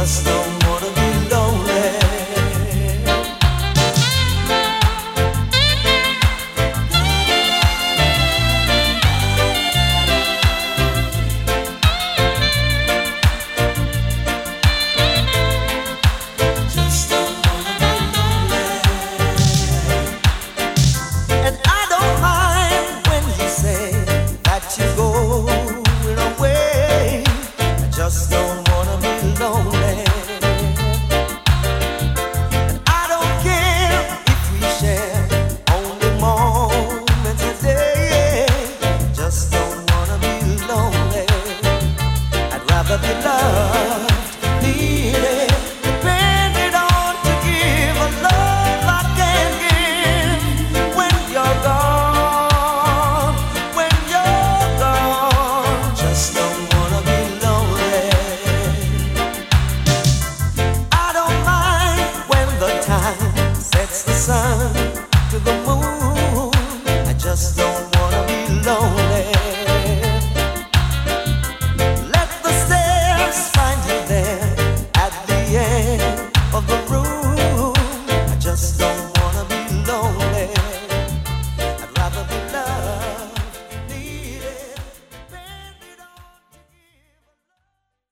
just a to the moon. I just don't.